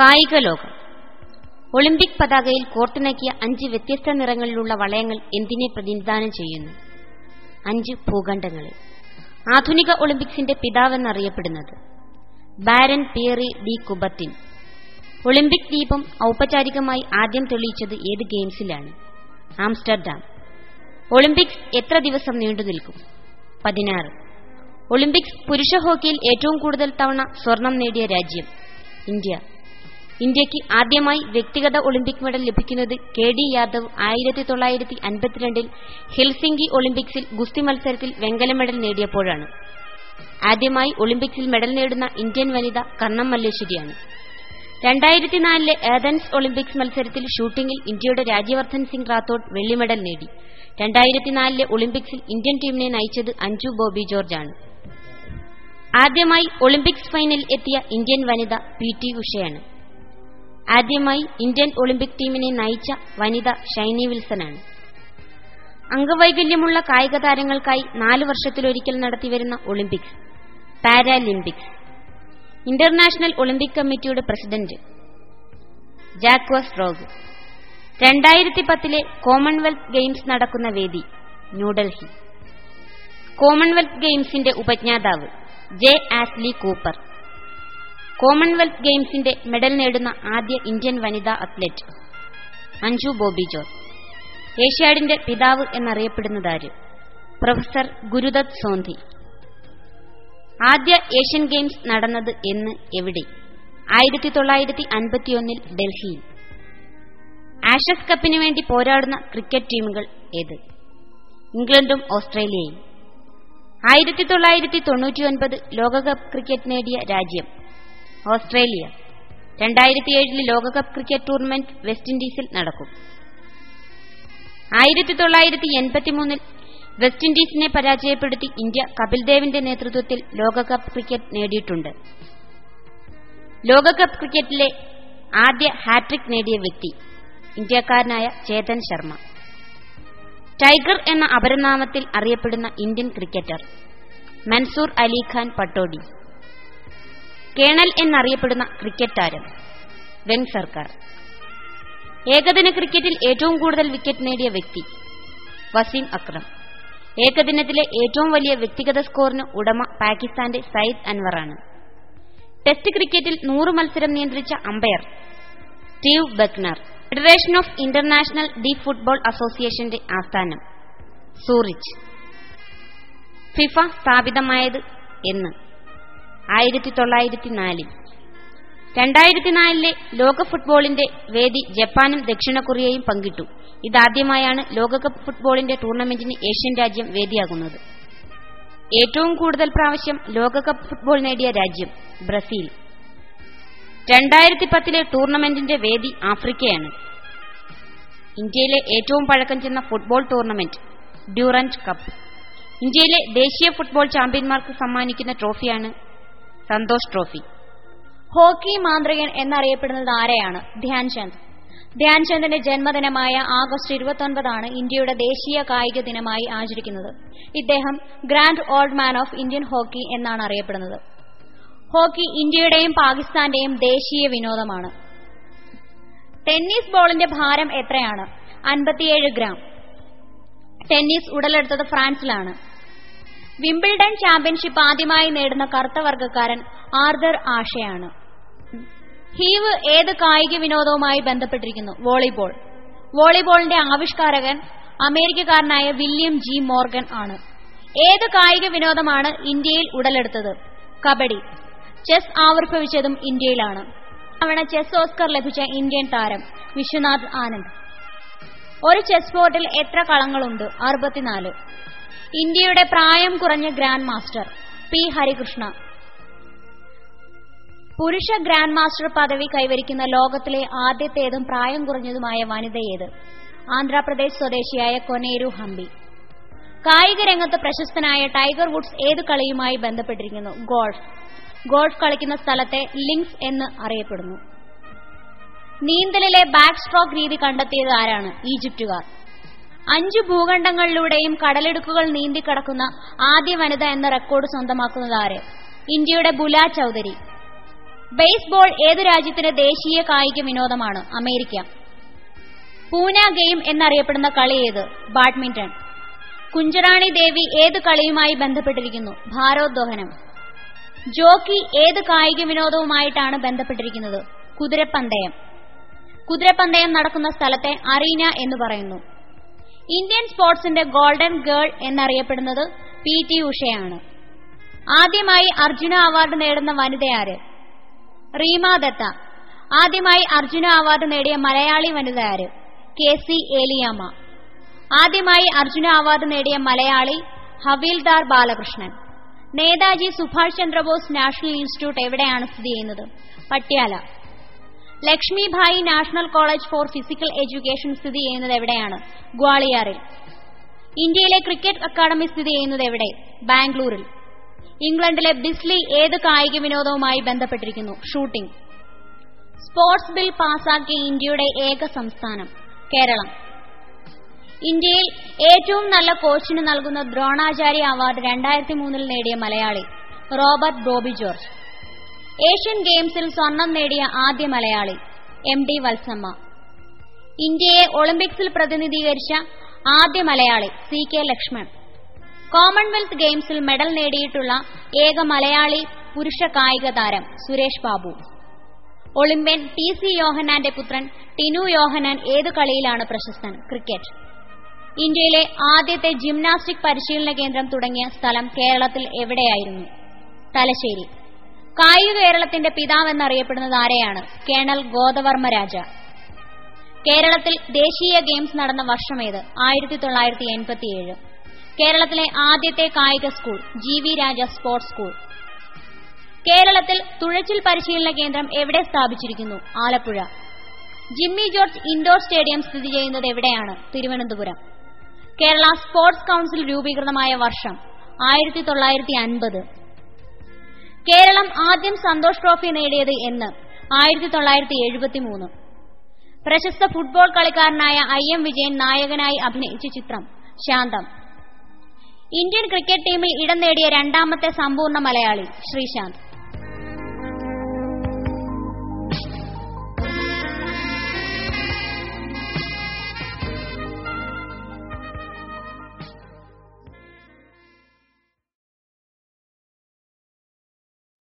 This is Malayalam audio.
കായിക ലോകം ഒളിമ്പിക് പതാകയിൽ കോർത്തിണക്കിയ അഞ്ച് വ്യത്യസ്ത നിറങ്ങളിലുള്ള വളയങ്ങൾ എന്തിനെ പ്രതിനിധാനം ചെയ്യുന്നു? അഞ്ച് ഭൂഖണ്ഡങ്ങൾ. ആധുനിക ഒളിമ്പിക്സിന്റെ പിതാവെന്നറിയപ്പെടുന്നത് baron Pierre de Coubertin Olympic ദീപം ഔപചാരികമായി ആദ്യം തെളിയിച്ചത് ഏത് ഗെയിംസിലാണ്? ആംസ്റ്റർഡാം. ഒളിമ്പിക്സ് എത്ര ദിവസം നീണ്ടു നിൽക്കും? പതിനാറ്. ഒളിമ്പിക്സ് പുരുഷ ഹോക്കിയിൽ ഏറ്റവും കൂടുതൽ തവണ സ്വർണം നേടിയ രാജ്യം ഇന്ത്യ. ഇന്ത്യയ്ക്ക് ആദ്യമായി വ്യക്തിഗത ഒളിമ്പിക് മെഡൽ ലഭിക്കുന്നത് കെ ഡി യാദവ് ആയിരത്തി തൊള്ളായിരത്തി അൻപത്തിരണ്ടിൽ ഹെൽസിംഗി ഒളിമ്പിക്സിൽ ഗുസ്തി മത്സരത്തിൽ വെങ്കല മെഡൽ നേടിയപ്പോഴാണ്. ആദ്യമായി ഒളിമ്പിക്സിൽ മെഡൽ നേടുന്ന ഇന്ത്യൻ വനിത കർണം മല്ലേശ്വരിയാണ് രണ്ടായിരത്തി നാലിലെ ഏതൻസ് ഒളിമ്പിക്സ് മത്സരത്തിൽ ഷൂട്ടിംഗിൽ ഇന്ത്യയുടെ രാജ്യവർദ്ധൻ സിംഗ് റാത്തോഡ് വെള്ളി മെഡൽ നേടി. രണ്ടായിരത്തി നാലിലെ ഒളിമ്പിക്സിൽ ഇന്ത്യൻ ടീമിനെ നയിച്ചത് അഞ്ജു ബോബി ജോർജാണ്. ആദ്യമായി ഒളിമ്പിക്സ് ഫൈനലിൽ എത്തിയ ഇന്ത്യൻ വനിത പി ടി ഉഷയാണ്. ആദ്യമായി ഇന്ത്യൻ ഒളിമ്പിക് ടീമിനെ നയിച്ച വനിത ഷൈനി വിൽസനാണ് അംഗവൈകല്യമുള്ള കായിക താരങ്ങൾക്കായി നാല് വർഷത്തിലൊരിക്കൽ നടത്തിവരുന്ന ഒളിമ്പിക്സ് പാരാലിമ്പിക്സ്. ഇന്റർനാഷണൽ ഒളിമ്പിക് കമ്മിറ്റിയുടെ പ്രസിഡന്റ് ജാക്വസ് റോഗ്. രണ്ടായിരത്തി പത്തിലെ കോമൺവെൽത്ത് ഗെയിംസ് നടക്കുന്ന വേദി ന്യൂഡൽഹി. കോമൺവെൽത്ത് ഗെയിംസിന്റെ ഉപജ്ഞാതാവ് ജെ ആസ്ലി കൂപ്പർ. കോമൺവെൽത്ത് ഗെയിംസിന്റെ മെഡൽ നേടുന്ന ആദ്യ ഇന്ത്യൻ വനിതാ അത്ലറ്റ്. അഞ്ജു ബോബി ജോർ ഏഷ്യാഡിന്റെ പിതാവ് എന്നറിയപ്പെടുന്നതാര് പ്രൊഫസർ ഗുരുദത്ത് സോന്ധി. ആദ്യ ഏഷ്യൻ ഗെയിംസ് നടന്നത് എന്ന് എവിടെ? ആയിരത്തി തൊള്ളായിരത്തി അൻപത്തിയൊന്നിൽ ഡൽഹിയിൽ. ആഷസ് കപ്പിന് വേണ്ടി പോരാടുന്ന ക്രിക്കറ്റ് ടീമുകൾ ഏത്? ഇംഗ്ലണ്ടും ഓസ്ട്രേലിയയും. ആയിരത്തി തൊള്ളായിരത്തി തൊണ്ണൂറ്റിയൊൻപത് ലോകകപ്പ് ക്രിക്കറ്റ് നേടിയ രാജ്യം ഓസ്ട്രേലിയ. രണ്ടായിരത്തി ഏഴിലെ ലോകകപ്പ് ക്രിക്കറ്റ് ടൂർണമെന്റ് വെസ്റ്റ് ഇൻഡീസിൽ നടക്കും. ആയിരത്തി തൊള്ളായിരത്തി എൺപത്തിമൂന്നിൽ വെസ്റ്റ് ഇൻഡീസിനെ പരാജയപ്പെടുത്തി ഇന്ത്യ കപിൽദേവിന്റെ നേതൃത്വത്തിൽ ലോകകപ്പ് ക്രിക്കറ്റ് നേടിയിട്ടുണ്ട്. ലോകകപ്പ് ക്രിക്കറ്റിലെ ആദ്യ ഹാട്രിക് നേടിയ വ്യക്തി ഇന്ത്യക്കാരനായ ചേതൻ ശർമ്മ. ടൈഗർ എന്ന അപരനാമത്തിൽ അറിയപ്പെടുന്ന Indian cricketer Mansoor Ali Khan Pataudi colonel എന്നറിയപ്പെടുന്ന ക്രിക്കറ്റ് താരം. വെൻ സർക്കാർ. ഏകദിന ക്രിക്കറ്റിൽ ഏറ്റവും കൂടുതൽ വിക്കറ്റ് നേടിയ വ്യക്തി വസീം അക്രം. ഏകദിനത്തിലെ ഏറ്റവും വലിയ വ്യക്തിഗത സ്കോറിന് ഉടമ പാകിസ്ഥാന്റെ സയ്യിദ് അൻവറാണ് ടെസ്റ്റ് ക്രിക്കറ്റിൽ നൂറ് മത്സരം നിയന്ത്രിച്ച umpire Steve Bucknor. Federation of international de football അസോസിയേഷന്റെ ആസ്ഥാനം സൂറിച്ച്. ഫിഫ സ്ഥാപിതമായത് എന്ന്. ആയിരത്തി തൊള്ളായിരത്തി നാലിൽ രണ്ടായിരത്തി നാലിലെ ലോക ഫുട്ബോളിന്റെ വേദി ജപ്പാനും ദക്ഷിണ കൊറിയയും പങ്കിട്ടു. ഇതാദ്യമായാണ് ലോകകപ്പ് ഫുട്ബോളിന്റെ ടൂർണമെന്റിന് ഏഷ്യൻ രാജ്യം വേദിയാകുന്നത്. ഏറ്റവും കൂടുതൽ പ്രാവശ്യം ലോകകപ്പ് ഫുട്ബോൾ നേടിയ രാജ്യം ബ്രസീൽ. രണ്ടായിരത്തി പത്തിലെ ടൂർണമെന്റിന്റെ വേദി ആഫ്രിക്കയാണ്. ഇന്ത്യയിലെ ഏറ്റവും പഴക്കം ചെന്ന ഫുട്ബോൾ ടൂർണമെന്റ് ഡ്യൂറന്റ് കപ്പ്. ഇന്ത്യയിലെ ദേശീയ ഫുട്ബോൾ ചാമ്പ്യന്മാർക്ക് സമ്മാനിക്കുന്ന ട്രോഫിയാണ് സന്തോഷ് ട്രോഫി. ഹോക്കി മാന്ത്രികൻ എന്നറിയപ്പെടുന്നത് ആരെയാണ്? ധ്യാൻചന്ദ്. ധ്യാൻചന്ദിന്റെ ജന്മദിനമായ ആഗസ്റ്റ് ഇരുപത്തൊൻപതാണ് ഇന്ത്യയുടെ ദേശീയ കായിക ദിനമായി ആചരിക്കുന്നത്. ഇദ്ദേഹം grand old man of Indian hockey എന്നാണ് അറിയപ്പെടുന്നത്. ഹോക്കി ഇന്ത്യയുടെയും പാകിസ്ഥാന്റെയും ദേശീയ വിനോദമാണ്. ടെന്നീസ് ബോളിന്റെ ഭാരം എത്രയാണ്? അൻപത്തിയേഴ് ഗ്രാം. ടെന്നീസ് ഉടലെടുത്തത് ഫ്രാൻസിലാണ്. വിംബിൾഡൺ ചാമ്പ്യൻഷിപ്പ് ആദ്യമായി നേടുന്ന കറുത്ത വർഗക്കാരൻ ആർദർ ആഷയാണ്. ഹീവ് ഏത് കായിക വിനോദവുമായി ബന്ധപ്പെട്ടിരിക്കുന്നു? വോളിബോൾ. വോളിബോളിന്റെ ആവിഷ്കാരകൻ അമേരിക്കക്കാരനായ വില്യം ജി മോർഗൻ ആണ്. ഏത് കായിക വിനോദമാണ് ഇന്ത്യയിൽ ഉടലെടുത്തത്? കബഡി. ചെസ് ആവിർഭവിച്ചതും ഇന്ത്യയിലാണ്. തവണ ചെസ് ഓസ്കർ ലഭിച്ച ഇന്ത്യൻ താരം വിശ്വനാഥ് ആനന്ദ്. ഒരു ചെസ് ബോർഡിൽ എത്ര കളങ്ങളുണ്ട്? അറുപത്തിനാല്. ഇന്ത്യയുടെ പ്രായം കുറഞ്ഞ ഗ്രാൻഡ് മാസ്റ്റർ പി ഹരികൃഷ്ണ. പുരുഷ ഗ്രാൻഡ് മാസ്റ്റർ പദവി കൈവരിക്കുന്ന ലോകത്തിലെ ആദ്യത്തേതും പ്രായം കുറഞ്ഞതുമായ വനിത ഏത്? ആന്ധ്രാപ്രദേശ് സ്വദേശിയായ കൊനേരു ഹംബി കായിക രംഗത്ത് പ്രശസ്തനായ ടൈഗർ വുഡ്സ് ഏത് കളിയുമായി ബന്ധപ്പെട്ടിരിക്കുന്നു? ഗോൾഫ്. ഗോൾഫ് കളിക്കുന്ന സ്ഥലത്തെ ലിങ്ക്സ് എന്ന് അറിയപ്പെടുന്നു. നീന്തലിലെ ബാക്ക് സ്ട്രോക്ക് രീതി കണ്ടെത്തിയത് ആരാണ്? ഈജിപ്തുകാർ. അഞ്ച് ഭൂഖണ്ഡങ്ങളിലൂടെയും കടലിടുക്കുകൾ നീന്തിക്കടക്കുന്ന ആദ്യ വനിത എന്ന റെക്കോർഡ് സ്വന്തമാക്കുന്നത് ആര്? ഇന്ത്യയുടെ ബുല ചൌധരി. ബേസ്ബോൾ ഏത് രാജ്യത്തിന്റെ ദേശീയ കായിക വിനോദമാണ്? അമേരിക്ക. പൂന ഗെയിം എന്നറിയപ്പെടുന്ന കളി ഏത്? ബാഡ്മിന്റൺ കുഞ്ചറാണി ദേവി ഏത് കളിയുമായി ബന്ധപ്പെട്ടിരിക്കുന്നു? ഭാരോദ്വഹനം ജോക്കി ഏത് കായിക വിനോദവുമായിട്ടാണ് ബന്ധപ്പെട്ടിരിക്കുന്നത്? കുതിരപ്പന്തയം. കുതിരപ്പന്തയം നടക്കുന്ന സ്ഥലത്തെ അറീന എന്ന് പറയുന്നു. ഇന്ത്യൻ സ്പോർട്സിന്റെ ഗോൾഡൻ ഗേൾ എന്നറിയപ്പെടുന്നത് പി ടി ഉഷയാണ്. ആദ്യമായി അർജുന അവാർഡ് നേടുന്ന വനിതയാര് റീമ ദത്ത. ആദ്യമായി അർജുന അവാർഡ് നേടിയ മലയാളി വനിതയാര് കെ സി ഏലിയാമ ആദ്യമായി അർജുന അവാർഡ് നേടിയ മലയാളി ഹവീൽദാർ ബാലകൃഷ്ണൻ. നേതാജി സുഭാഷ് ചന്ദ്രബോസ് നാഷണൽ ഇൻസ്റ്റിറ്റ്യൂട്ട് എവിടെയാണ് സ്ഥിതി ചെയ്യുന്നത്? Patiala. Lakshmibai national college for physical education സ്ഥിതി ചെയ്യുന്നത് എവിടെയാണ്? ഗ്വാളിയാറിൽ. ഇന്ത്യയിലെ ക്രിക്കറ്റ് അക്കാദമി സ്ഥിതി ചെയ്യുന്നത് എവിടെ? ബാംഗ്ലൂരിൽ. ഇംഗ്ലണ്ടിലെ ബിസ്ലി ഏത് കായിക വിനോദവുമായി ബന്ധപ്പെട്ടിരിക്കുന്നു? ഷൂട്ടിംഗ്. സ്പോർട്സ് ബിൽ പാസാക്കിയ ഇന്ത്യയുടെ ഏക സംസ്ഥാനം കേരളം. ഇന്ത്യയിൽ ഏറ്റവും നല്ല കോച്ചിന് നൽകുന്ന ദ്രോണാചാര്യ അവാർഡ് രണ്ടായിരത്തി മൂന്നിൽ നേടിയ മലയാളി റോബർട്ട് ബോബി ജോർജ്. ഏഷ്യൻ ഗെയിംസിൽ സ്വർണം നേടിയ ആദ്യ മലയാളി എം ഡി വത്സമ്മ. ഇന്ത്യയെ ഒളിമ്പിക്സിൽ പ്രതിനിധീകരിച്ച ആദ്യ Malayali C K Lakshman. Commonwealth ഗെയിംസിൽ മെഡൽ നേടിയിട്ടുള്ള ഏക മലയാളി പുരുഷ കായിക താരം Suresh Babu. Olympian T C യോഹനാന്റെ പുത്രൻ ടിനു യോഹനാൻ ഏതു കളിയിലാണ് പ്രശസ്തൻ? ക്രിക്കറ്റ്. ഇന്ത്യയിലെ ആദ്യത്തെ ജിംനാസ്റ്റിക് പരിശീലന കേന്ദ്രം തുടങ്ങിയ സ്ഥലം കേരളത്തിൽ എവിടെയായിരുന്നു? തലശ്ശേരി. കായിക കേരളത്തിന്റെ പിതാവെന്നറിയപ്പെടുന്നത് ആരെയാണ്? കേണൽ ഗോദവർമ്മ രാജ. കേരളത്തിൽ ദേശീയ ഗെയിംസ് നടന്ന വർഷമേത്? ആയിരത്തി തൊള്ളായിരത്തി എൺപത്തിയേഴ് കേരളത്തിലെ ആദ്യത്തെ കായിക school G V Raja sports school. കേരളത്തിൽ തുഴച്ചിൽ പരിശീലന കേന്ദ്രം എവിടെ സ്ഥാപിച്ചിരിക്കുന്നു? ആലപ്പുഴ. ജിമ്മി ജോർജ് ഇൻഡോർ സ്റ്റേഡിയം സ്ഥിതി ചെയ്യുന്നത് എവിടെയാണ്? തിരുവനന്തപുരം. കേരള സ്പോർട്സ് കൌൺസിൽ രൂപീകൃതമായ വർഷം ആയിരത്തി തൊള്ളായിരത്തി അൻപത് കേരളം ആദ്യം സന്തോഷ് ട്രോഫി നേടിയത് എന്ന് ആയിരത്തി തൊള്ളായിരത്തി എഴുപത്തി മൂന്ന് പ്രശസ്ത ഫുട്ബോൾ കളിക്കാരനായ ഐ എം വിജയൻ നായകനായി അഭിനയിച്ച ചിത്രം ശാന്തം. ഇന്ത്യൻ ക്രിക്കറ്റ് ടീമിൽ ഇടം നേടിയ രണ്ടാമത്തെ സമ്പൂർണ മലയാളി ശ്രീശാന്ത്.